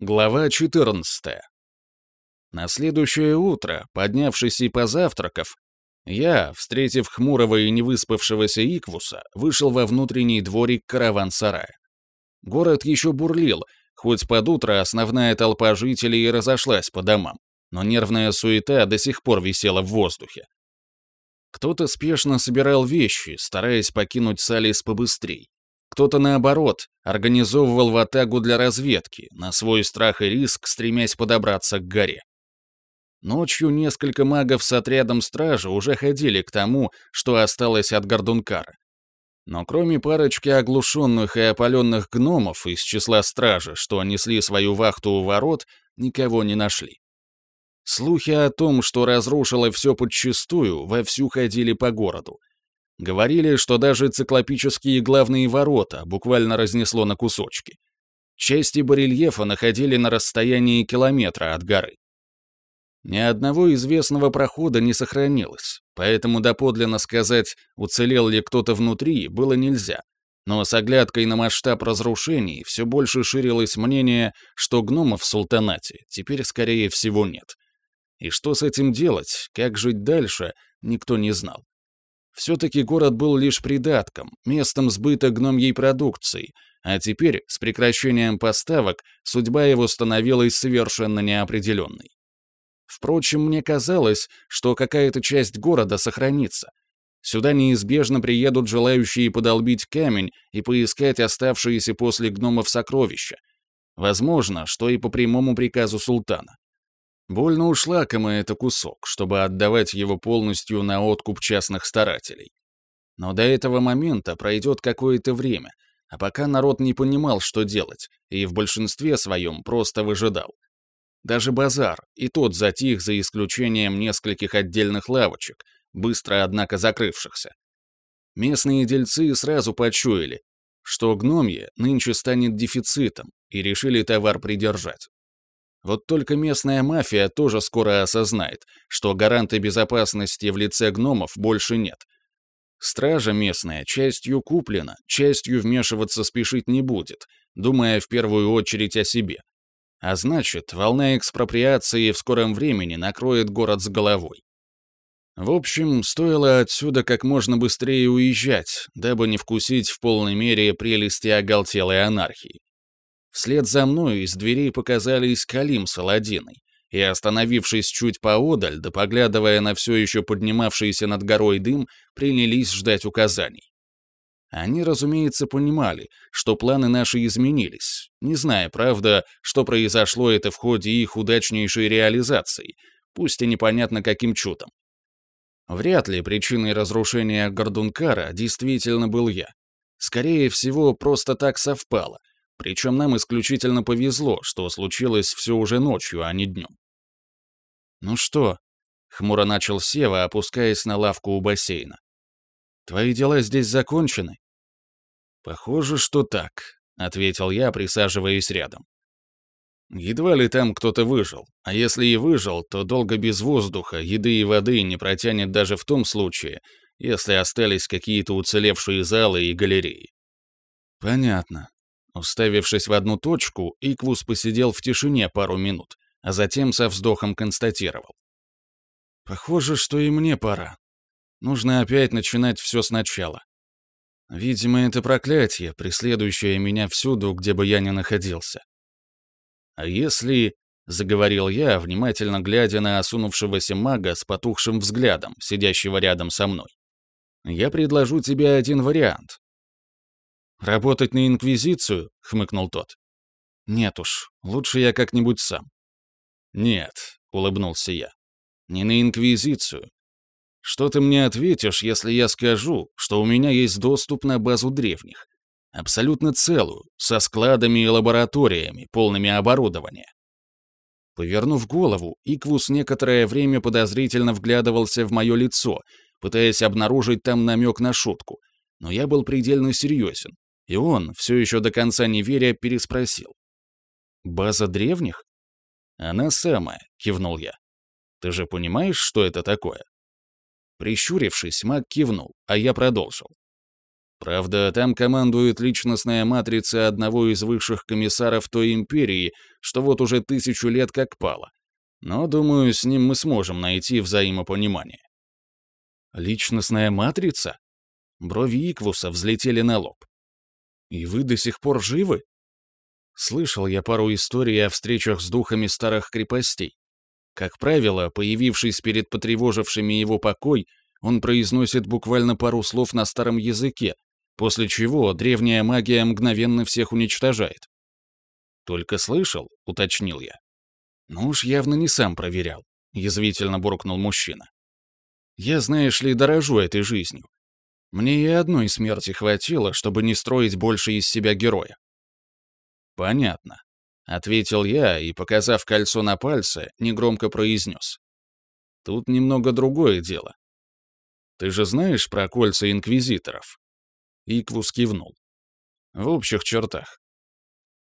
Глава 14. На следующее утро, поднявшись и позавтракав, я, встретив хмурого и невыспавшегося Иквуса, вышел во внутренний дворик караван-сарая. Город еще бурлил, хоть под утро основная толпа жителей разошлась по домам, но нервная суета до сих пор висела в воздухе. Кто-то спешно собирал вещи, стараясь покинуть Салис побыстрей. Кто-то, наоборот, организовывал ватагу для разведки, на свой страх и риск стремясь подобраться к горе. Ночью несколько магов с отрядом стражи уже ходили к тому, что осталось от Гордункара. Но кроме парочки оглушенных и опаленных гномов из числа стражи, что несли свою вахту у ворот, никого не нашли. Слухи о том, что разрушило все подчистую, вовсю ходили по городу, Говорили, что даже циклопические главные ворота буквально разнесло на кусочки. Части барельефа находили на расстоянии километра от горы. Ни одного известного прохода не сохранилось, поэтому доподлинно сказать, уцелел ли кто-то внутри, было нельзя. Но с оглядкой на масштаб разрушений все больше ширилось мнение, что гномов в султанате теперь, скорее всего, нет. И что с этим делать, как жить дальше, никто не знал. Все-таки город был лишь придатком, местом сбыта гномьей продукции, а теперь, с прекращением поставок, судьба его становилась совершенно неопределенной. Впрочем, мне казалось, что какая-то часть города сохранится. Сюда неизбежно приедут желающие подолбить камень и поискать оставшиеся после гномов сокровища. Возможно, что и по прямому приказу султана. Больно ушла кому это кусок, чтобы отдавать его полностью на откуп частных старателей. Но до этого момента пройдет какое-то время, а пока народ не понимал, что делать, и в большинстве своем просто выжидал. Даже базар, и тот затих за исключением нескольких отдельных лавочек, быстро, однако, закрывшихся. Местные дельцы сразу почуяли, что гномье нынче станет дефицитом, и решили товар придержать. Вот только местная мафия тоже скоро осознает, что гаранта безопасности в лице гномов больше нет. Стража местная частью куплена, частью вмешиваться спешить не будет, думая в первую очередь о себе. А значит, волна экспроприации в скором времени накроет город с головой. В общем, стоило отсюда как можно быстрее уезжать, дабы не вкусить в полной мере прелести оголтелой анархии. Вслед за мной из дверей показались Калим с Аладдиной, и, остановившись чуть поодаль, да поглядывая на все еще поднимавшийся над горой дым, принялись ждать указаний. Они, разумеется, понимали, что планы наши изменились, не зная, правда, что произошло это в ходе их удачнейшей реализации, пусть и непонятно каким чудом. Вряд ли причиной разрушения Гордункара действительно был я. Скорее всего, просто так совпало, причем нам исключительно повезло, что случилось все уже ночью, а не днем. «Ну что?» — хмуро начал Сева, опускаясь на лавку у бассейна. «Твои дела здесь закончены?» «Похоже, что так», — ответил я, присаживаясь рядом. «Едва ли там кто-то выжил, а если и выжил, то долго без воздуха, еды и воды не протянет даже в том случае, если остались какие-то уцелевшие залы и галереи». «Понятно», Уставившись в одну точку, Иквус посидел в тишине пару минут, а затем со вздохом констатировал. «Похоже, что и мне пора. Нужно опять начинать все сначала. Видимо, это проклятие, преследующее меня всюду, где бы я ни находился. А если...» — заговорил я, внимательно глядя на осунувшегося мага с потухшим взглядом, сидящего рядом со мной. «Я предложу тебе один вариант, «Работать на Инквизицию?» — хмыкнул тот. «Нет уж, лучше я как-нибудь сам». «Нет», — улыбнулся я, — «не на Инквизицию. Что ты мне ответишь, если я скажу, что у меня есть доступ на базу древних? Абсолютно целую, со складами и лабораториями, полными оборудования». Повернув голову, Иквус некоторое время подозрительно вглядывался в мое лицо, пытаясь обнаружить там намек на шутку, но я был предельно серьезен, и он, все еще до конца не веря, переспросил. «База древних?» «Она самая», — кивнул я. «Ты же понимаешь, что это такое?» Прищурившись, маг кивнул, а я продолжил. Правда, там командует личностная матрица одного из высших комиссаров той империи, что вот уже тысячу лет как пала. Но, думаю, с ним мы сможем найти взаимопонимание. Личностная матрица? Брови Иквуса взлетели на лоб. И вы до сих пор живы? Слышал я пару историй о встречах с духами старых крепостей. Как правило, появившись перед потревожившими его покой, он произносит буквально пару слов на старом языке, после чего древняя магия мгновенно всех уничтожает. «Только слышал», — уточнил я. «Ну уж явно не сам проверял», — язвительно буркнул мужчина. «Я, знаешь ли, дорожу этой жизнью. Мне и одной смерти хватило, чтобы не строить больше из себя героя». «Понятно», — ответил я и, показав кольцо на пальце, негромко произнес. «Тут немного другое дело. Ты же знаешь про кольца инквизиторов?» Иквус кивнул. В общих чертах.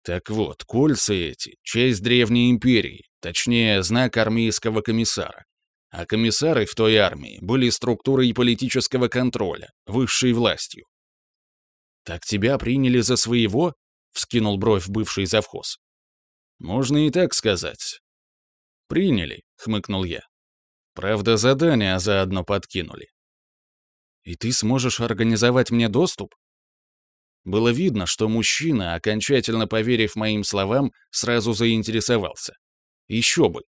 Так вот, кольца эти — часть Древней Империи, точнее, знак армейского комиссара. А комиссары в той армии были структурой политического контроля, высшей властью. «Так тебя приняли за своего?» — вскинул бровь бывший завхоз. «Можно и так сказать». «Приняли», — хмыкнул я. «Правда, задания заодно подкинули. И ты сможешь организовать мне доступ? Было видно, что мужчина, окончательно поверив моим словам, сразу заинтересовался. Еще бы.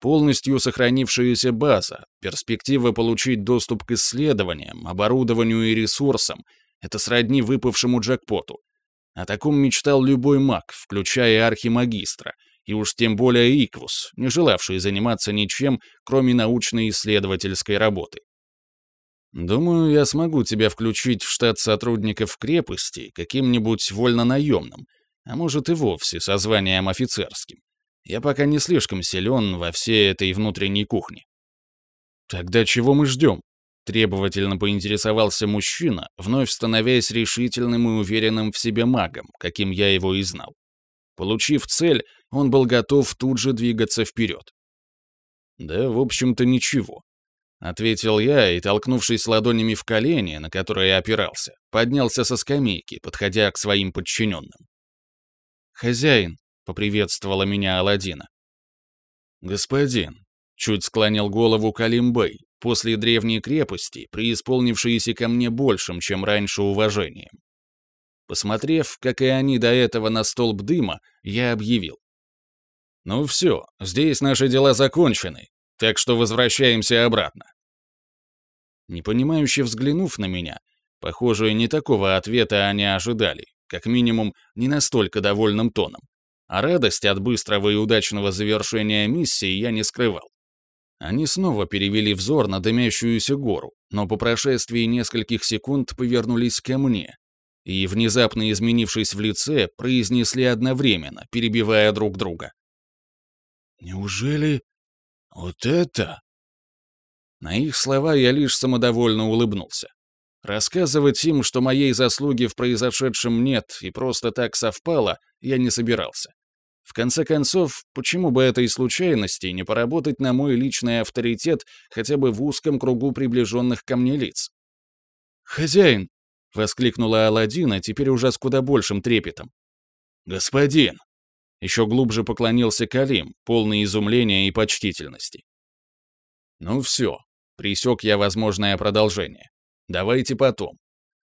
Полностью сохранившаяся база, перспектива получить доступ к исследованиям, оборудованию и ресурсам — это сродни выпавшему джекпоту. О таком мечтал любой маг, включая архимагистра, и уж тем более Иквус, не желавший заниматься ничем, кроме научно-исследовательской работы. Думаю, я смогу тебя включить в штат сотрудников крепости каким-нибудь вольно-наемным, а может и вовсе со званием офицерским. Я пока не слишком силен во всей этой внутренней кухне. Тогда чего мы ждем? Требовательно поинтересовался мужчина, вновь становясь решительным и уверенным в себе магом, каким я его и знал. Получив цель, он был готов тут же двигаться вперед. Да, в общем-то, ничего. — ответил я и, толкнувшись ладонями в колени, на которые опирался, поднялся со скамейки, подходя к своим подчиненным. «Хозяин», — поприветствовала меня Аладдина. «Господин», — чуть склонил голову Калимбей, после древней крепости, преисполнившиеся ко мне большим, чем раньше, уважением. Посмотрев, как и они до этого на столб дыма, я объявил. «Ну все, здесь наши дела закончены, так что возвращаемся обратно. Непонимающе взглянув на меня, похоже, не такого ответа они ожидали, как минимум, не настолько довольным тоном. А радость от быстрого и удачного завершения миссии я не скрывал. Они снова перевели взор на дымящуюся гору, но по прошествии нескольких секунд повернулись ко мне и, внезапно изменившись в лице, произнесли одновременно, перебивая друг друга. «Неужели «Вот это...» На их слова я лишь самодовольно улыбнулся. Рассказывать им, что моей заслуги в произошедшем нет и просто так совпало, я не собирался. В конце концов, почему бы этой случайности не поработать на мой личный авторитет хотя бы в узком кругу приближенных ко мне лиц? «Хозяин!» — воскликнула Аладдина, теперь уже с куда большим трепетом. «Господин!» Еще глубже поклонился Калим, полный изумления и почтительности. «Ну все», — присек я возможное продолжение. «Давайте потом.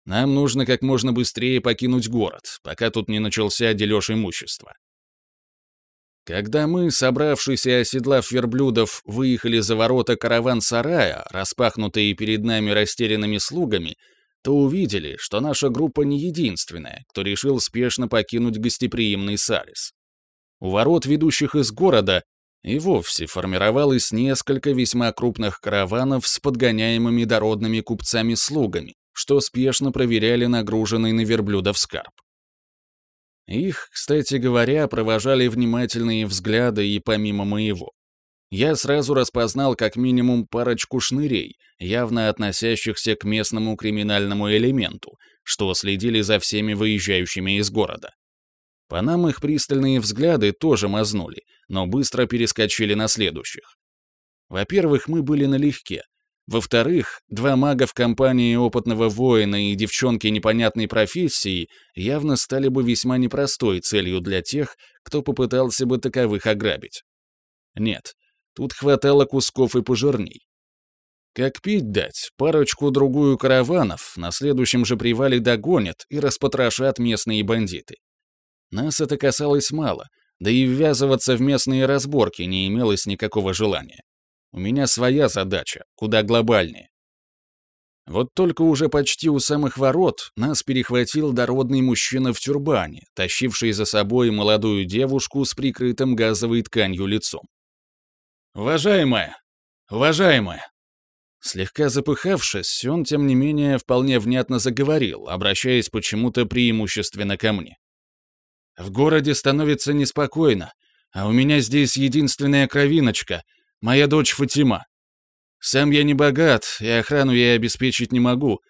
Нам нужно как можно быстрее покинуть город, пока тут не начался дележ имущества». Когда мы, собравшись и оседлав верблюдов, выехали за ворота караван-сарая, распахнутые перед нами растерянными слугами, то увидели, что наша группа не единственная, кто решил спешно покинуть гостеприимный Салис. У ворот, ведущих из города, и вовсе формировалось несколько весьма крупных караванов с подгоняемыми дородными купцами-слугами, что спешно проверяли нагруженный на верблюдов скарб. Их, кстати говоря, провожали внимательные взгляды и помимо моего. Я сразу распознал как минимум парочку шнырей, явно относящихся к местному криминальному элементу, что следили за всеми выезжающими из города. По нам их пристальные взгляды тоже мазнули, но быстро перескочили на следующих. Во-первых, мы были налегке. Во-вторых, два мага в компании опытного воина и девчонки непонятной профессии явно стали бы весьма непростой целью для тех, кто попытался бы таковых ограбить. Нет, тут хватало кусков и пожирней. Как пить дать, парочку-другую караванов на следующем же привале догонят и распотрошат местные бандиты. Нас это касалось мало, да и ввязываться в местные разборки не имелось никакого желания. У меня своя задача, куда глобальнее. Вот только уже почти у самых ворот нас перехватил дородный мужчина в тюрбане, тащивший за собой молодую девушку с прикрытым газовой тканью лицом. «Уважаемая! Уважаемая!» Слегка запыхавшись, он, тем не менее, вполне внятно заговорил, обращаясь почему-то преимущественно ко мне. «В городе становится неспокойно, а у меня здесь единственная кровиночка, Моя дочь Фатима. Сам я не богат, и охрану я обеспечить не могу.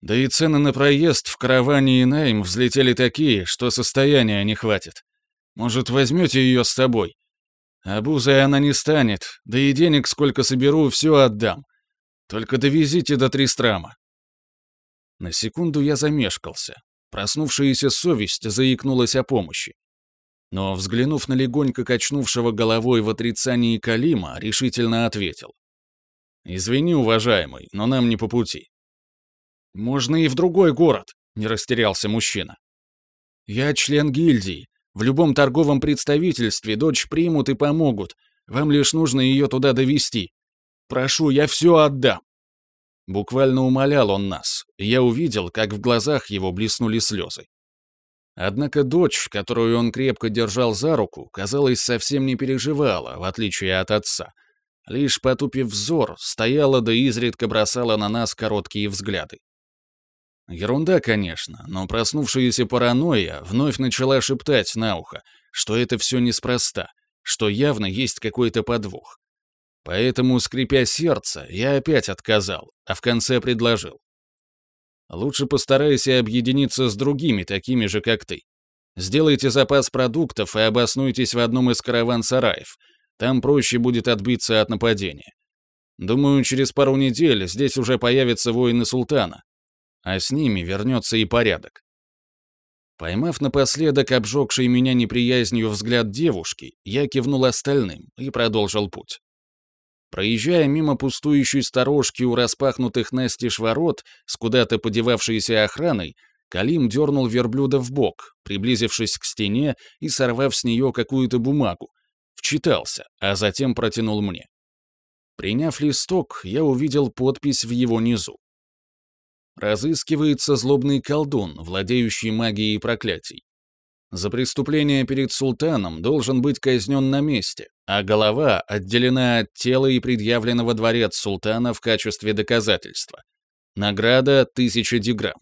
Да и цены на проезд в караване и найм взлетели такие, что состояния не хватит. Может, возьмете ее с собой? Обузой она не станет, да и денег сколько соберу, все отдам. Только довезите до Тристрама. На секунду я замешкался. Проснувшаяся совесть заикнулась о помощи но, взглянув на легонько качнувшего головой в отрицании Калима, решительно ответил. «Извини, уважаемый, но нам не по пути». «Можно и в другой город», — не растерялся мужчина. «Я член гильдии. В любом торговом представительстве дочь примут и помогут. Вам лишь нужно ее туда довести. Прошу, я все отдам». Буквально умолял он нас, и я увидел, как в глазах его блеснули слезы. Однако дочь, которую он крепко держал за руку, казалось, совсем не переживала, в отличие от отца. Лишь потупив взор, стояла да изредка бросала на нас короткие взгляды. Ерунда, конечно, но проснувшаяся паранойя вновь начала шептать на ухо, что это все неспроста, что явно есть какой-то подвох. Поэтому, скрипя сердце, я опять отказал, а в конце предложил. Лучше постарайся объединиться с другими, такими же, как ты. Сделайте запас продуктов и обоснуйтесь в одном из караван-сараев. Там проще будет отбиться от нападения. Думаю, через пару недель здесь уже появятся воины султана. А с ними вернется и порядок. Поймав напоследок обжегший меня неприязнью взгляд девушки, я кивнул остальным и продолжил путь. Проезжая мимо пустующей сторожки у распахнутых настежь ворот с куда-то подевавшейся охраной, Калим дернул верблюда в бок, приблизившись к стене и сорвав с нее какую-то бумагу. Вчитался, а затем протянул мне. Приняв листок, я увидел подпись в его низу. Разыскивается злобный колдун, владеющий магией проклятий. За преступление перед султаном должен быть казнен на месте, а голова отделена от тела и предъявлена во дворец султана в качестве доказательства. Награда — тысяча диграмм.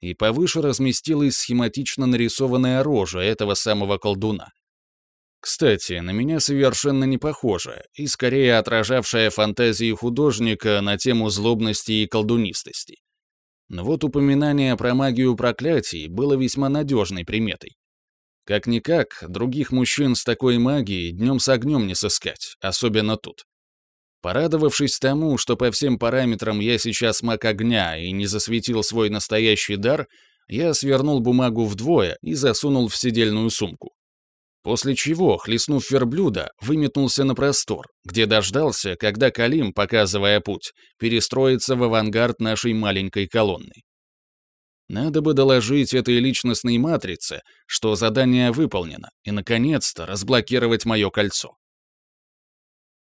И повыше разместилась схематично нарисованная рожа этого самого колдуна. Кстати, на меня совершенно не похожая и скорее отражавшая фантазии художника на тему злобности и колдунистости. Но вот упоминание про магию проклятий было весьма надежной приметой. Как-никак, других мужчин с такой магией днем с огнем не сыскать, особенно тут. Порадовавшись тому, что по всем параметрам я сейчас маг огня и не засветил свой настоящий дар, я свернул бумагу вдвое и засунул в сидельную сумку. После чего, хлестнув верблюда, выметнулся на простор, где дождался, когда Калим, показывая путь, перестроится в авангард нашей маленькой колонны. Надо бы доложить этой личностной матрице, что задание выполнено, и, наконец-то, разблокировать мое кольцо.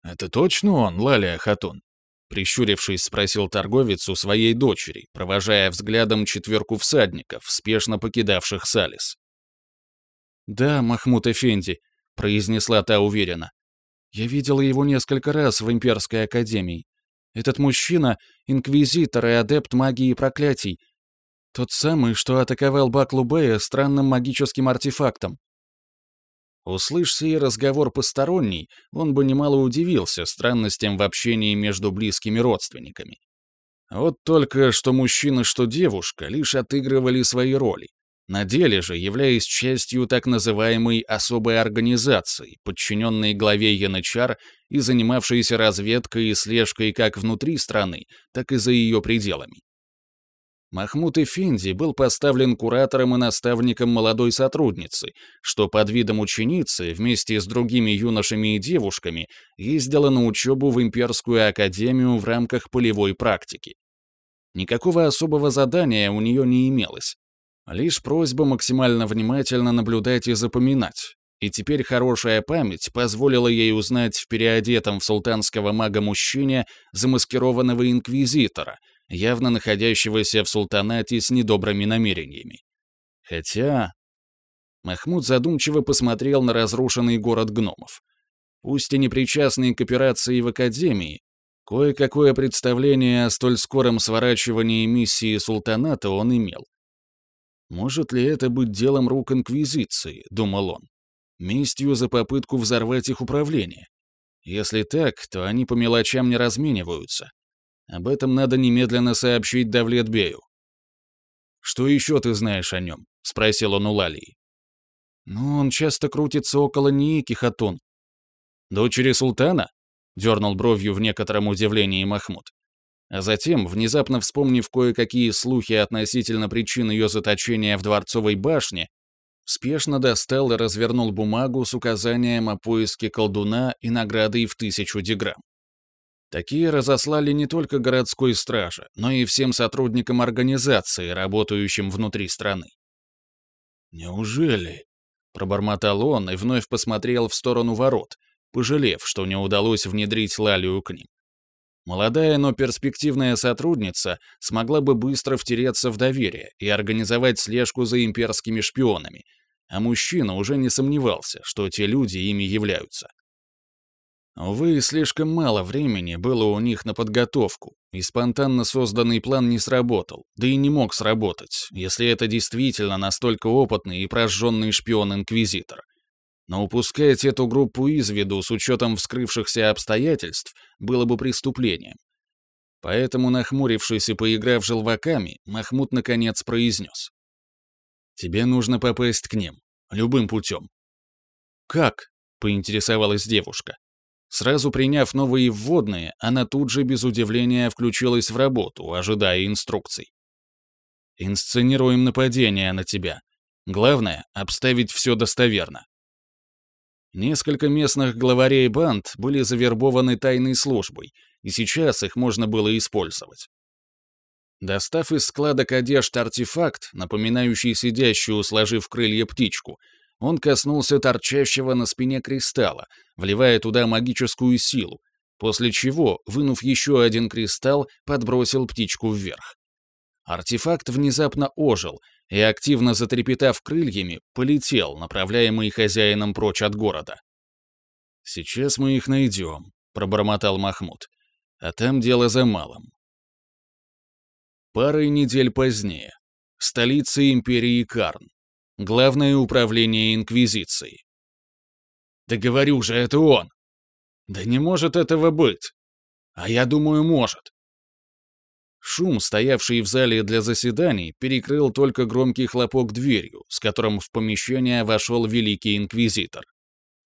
«Это точно он, Лалия Хатун?» Прищурившись, спросил торговец у своей дочери, провожая взглядом четверку всадников, спешно покидавших Салис. «Да, Махмуд Эфенди», — произнесла та уверенно. «Я видела его несколько раз в Имперской Академии. Этот мужчина — инквизитор и адепт магии проклятий, тот самый, что атаковал Баклубея странным магическим артефактом. Услышь сей разговор посторонний, он бы немало удивился странностям в общении между близкими родственниками. Вот только что мужчина, что девушка лишь отыгрывали свои роли. на деле же являясь частью так называемой особой организации, подчиненной главе Янычар и занимавшейся разведкой и слежкой как внутри страны, так и за ее пределами. Махмуд Эфенди был поставлен куратором и наставником молодой сотрудницы, что под видом ученицы вместе с другими юношами и девушками ездила на учебу в Имперскую академию в рамках полевой практики. Никакого особого задания у нее не имелось. Лишь просьба максимально внимательно наблюдать и запоминать. И теперь хорошая память позволила ей узнать в переодетом в султанского мага мужчине замаскированного инквизитора — явно находящегося в султанате с недобрыми намерениями. Хотя... Махмуд задумчиво посмотрел на разрушенный город гномов. Пусть и не причастный к операции в Академии, кое-какое представление о столь скором сворачивании миссии султаната он имел. «Может ли это быть делом рук Инквизиции?» — думал он. «Местью за попытку взорвать их управление. Если так, то они по мелочам не размениваются. Об этом надо немедленно сообщить Давлетбею. «Что еще ты знаешь о нем?» — спросил он у Лалии. «Ну, он часто крутится около Ники Хатун». «Дочери султана?» — дернул бровью в некотором удивлении Махмуд. А затем, внезапно вспомнив кое-какие слухи относительно причин ее заточения в Дворцовой башне, спешно достал и развернул бумагу с указанием о поиске колдуна и наградой в тысячу диграмм. Такие разослали не только городской страже, но и всем сотрудникам организации, работающим внутри страны. «Неужели?» — пробормотал он и вновь посмотрел в сторону ворот, пожалев, что не удалось внедрить Лалию к ним. Молодая, но перспективная сотрудница смогла бы быстро втереться в доверие и организовать слежку за имперскими шпионами, а мужчина уже не сомневался, что те люди ими являются. Увы, слишком мало времени было у них на подготовку, и спонтанно созданный план не сработал, да и не мог сработать, если это действительно настолько опытный и прожженный шпион-инквизитор. Но упускать эту группу из виду с учетом вскрывшихся обстоятельств было бы преступлением. Поэтому, нахмурившись и поиграв желваками, Махмуд наконец произнес. «Тебе нужно попасть к ним. Любым путем». «Как?» — поинтересовалась девушка. Сразу приняв новые вводные, она тут же без удивления включилась в работу, ожидая инструкций. «Инсценируем нападение на тебя. Главное — обставить все достоверно». Несколько местных главарей банд были завербованы тайной службой, и сейчас их можно было использовать. Достав из складок одежд артефакт, напоминающий сидящую, сложив крылья птичку, он коснулся торчащего на спине кристалла, вливая туда магическую силу, после чего, вынув еще один кристалл, подбросил птичку вверх. Артефакт внезапно ожил и, активно затрепетав крыльями, полетел, направляемый хозяином прочь от города. «Сейчас мы их найдем», — пробормотал Махмуд. «А там дело за малым». Парой недель позднее. Столица империи Карн. Главное управление Инквизиции. Да говорю же, это он. Да не может этого быть. А я думаю, может. Шум, стоявший в зале для заседаний, перекрыл только громкий хлопок дверью, с которым в помещение вошел Великий Инквизитор.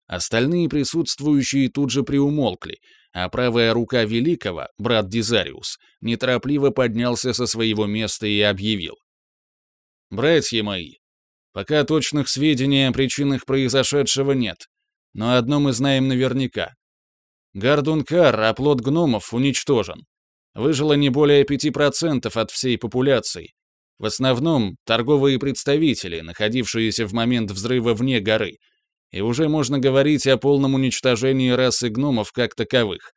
Остальные присутствующие тут же приумолкли, а правая рука Великого, брат Дизариус, неторопливо поднялся со своего места и объявил. «Братья мои, Пока точных сведений о причинах произошедшего нет, но одно мы знаем наверняка. Гардункар, оплот гномов, уничтожен. Выжило не более 5% от всей популяции. В основном торговые представители, находившиеся в момент взрыва вне горы. И уже можно говорить о полном уничтожении расы гномов как таковых.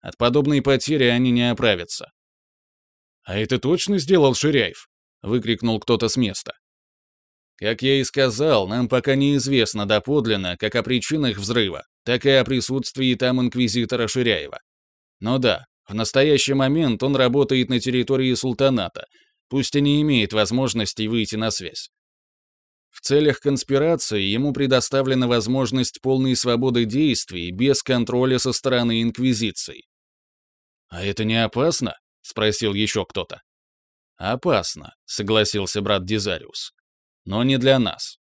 От подобной потери они не оправятся. «А это точно сделал Ширяев?» — выкрикнул кто-то с места. Как я и сказал, нам пока неизвестно доподлинно как о причинах взрыва, так и о присутствии там инквизитора Ширяева. Но да, в настоящий момент он работает на территории султаната, пусть и не имеет возможности выйти на связь. В целях конспирации ему предоставлена возможность полной свободы действий без контроля со стороны Инквизиции. «А это не опасно?» — спросил еще кто-то. «Опасно», — согласился брат Дизариус. Но не для нас.